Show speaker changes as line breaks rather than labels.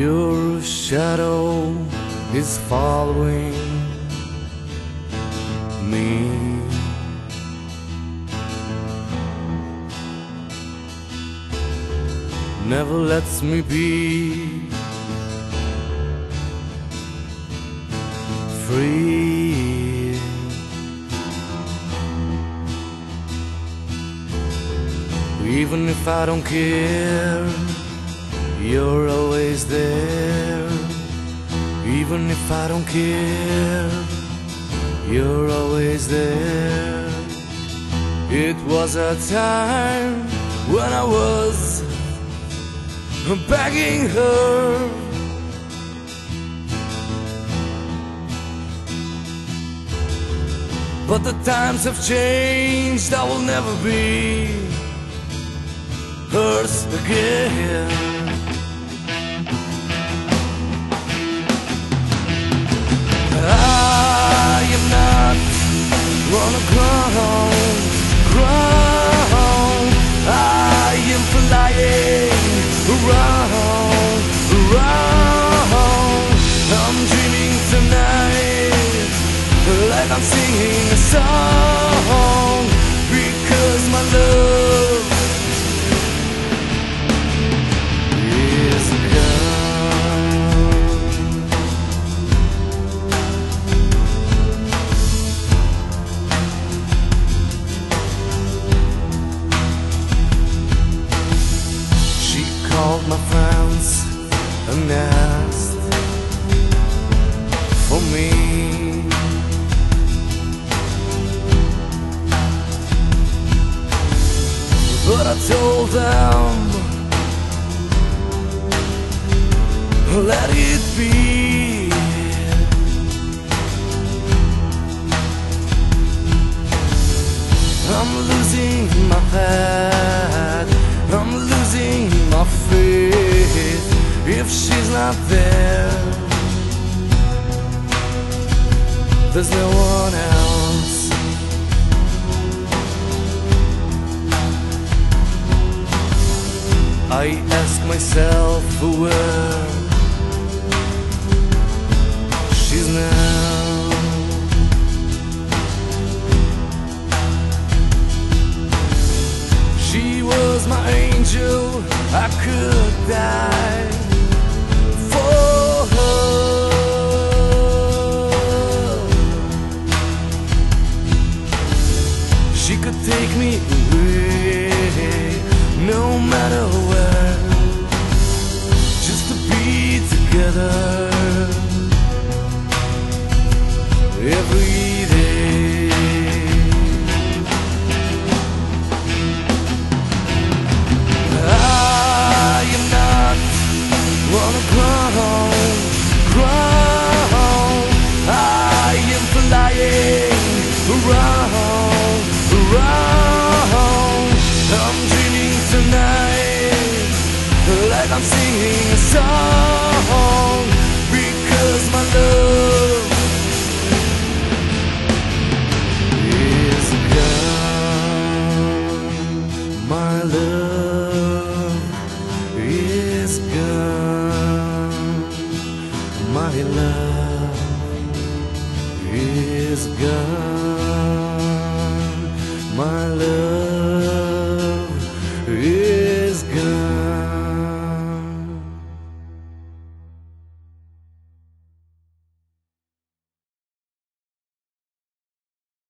Your shadow is following me. Never lets me be free. Even if I don't care, you're always there. Even if I don't care, you're always there. It was a time when I was begging her. But the times have changed, I will never be hers again. I'm singing a song, because my love is gone. She called my friends and asked But I told them, let it be. I'm losing my head. I'm losing my faith. If she's not there, there's no one else. I ask myself where she's now. She was my angel, I could die together every day. I am not wanna ground, ground. I am flying around, around. I'm dreaming tonight, like I'm singing a song, is gone. My love is gone. My love